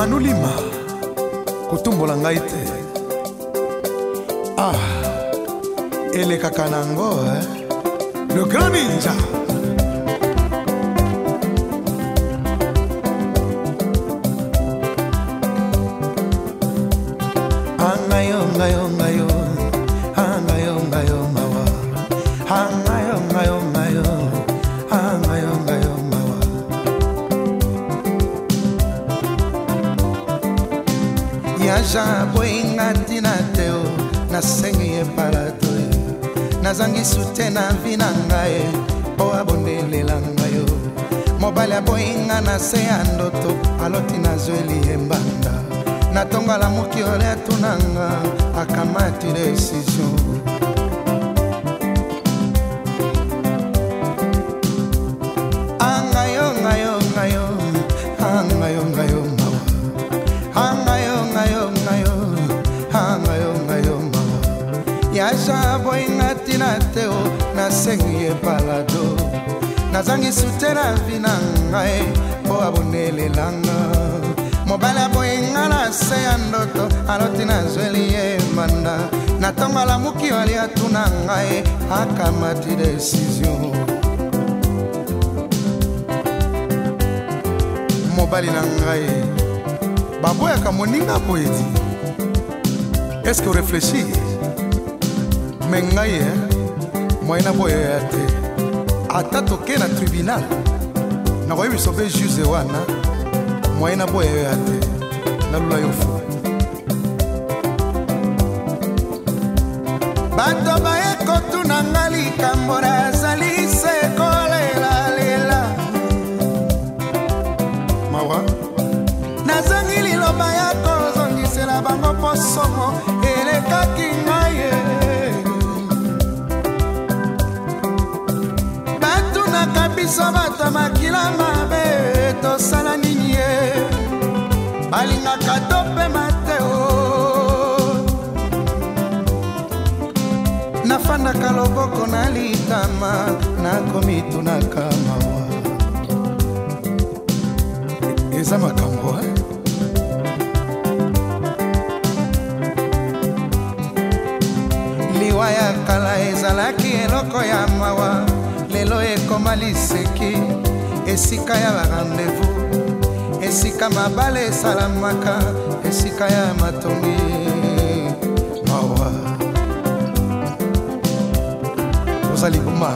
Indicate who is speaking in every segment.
Speaker 1: manulima kotumbola ngai te ah elekaka nango eh? le grand ninja voyage boyinga ntina te o nasengi epala to nazangi sute na vi na ngai mpo abondelela ngai o mobali aboyinga na se ya ndoto aloti nazweli ye mbanda natongala mokiole atunanga akamati desizio esengi ebalado nazangi sute na vi na ngai mpo abonelelanga mobali aboyinga na se ya ndoto aloti nazweli ye mbanda na ntongo alamuki wali atuna ngai akamati desizio mobali na ngai baboyaka moninga poeti eske orefleshi me ngai eh? mwai na boyo ya te ata toke na tribunal nakoyi biso mpe juze wana mwai na boyo ya te nalula yo fu bato bayekotuna nga likambo nazali sekolelalela mawa nazangi liloba ya kozongisela bango mposomo elekaki nga biso bato makila mabe tosala nini ye balingaka topema te o nafandaka loboko na litama nakomitunaka mawa eza makambo motema liseki esika ya barandevous esika mabale esalamaka esika ya matongi mawa oza libuma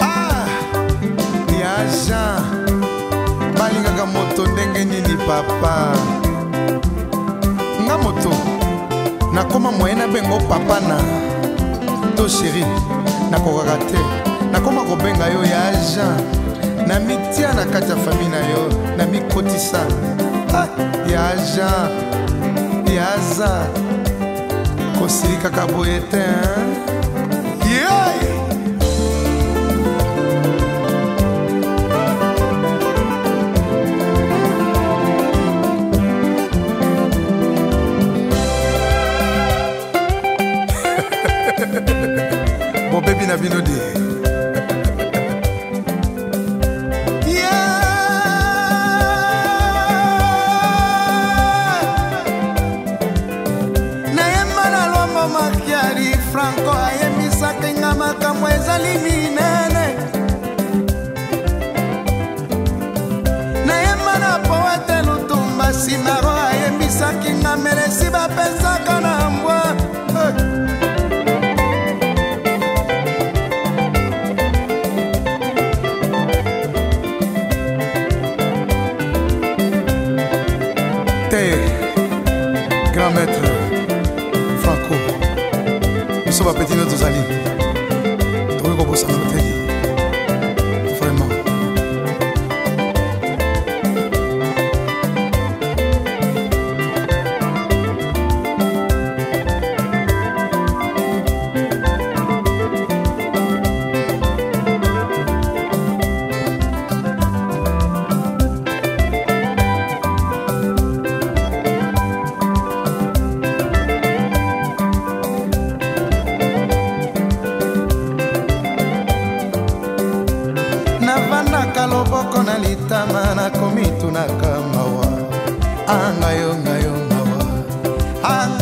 Speaker 1: ah ya jean balingaka moto ndenge nini papa nga moto nakóma moyena bengo papa na to sheri nakokaka te nakóma kobenga yo ya agent na mitia na kati ya fami na yo na mikotisa ah, ya agent ya aza kosilikaka boye te hein? biso bapeti nde tozali tokoki kobosana te angayo ah, ngayo ngawa ah,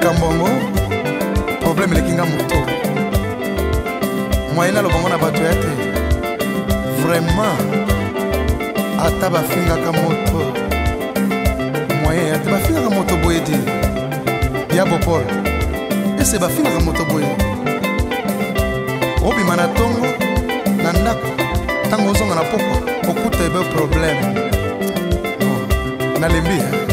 Speaker 1: likambo yango problème eleki nga moto moyen na lobongo na bato ya te vraiment ata bafingaka moto moyen ya te bafingaka moto boye te ya bopol ese bafingaka moto boye obima na ntongo na ndako ntango ozonga na pokwa okuta ebe problème nalembi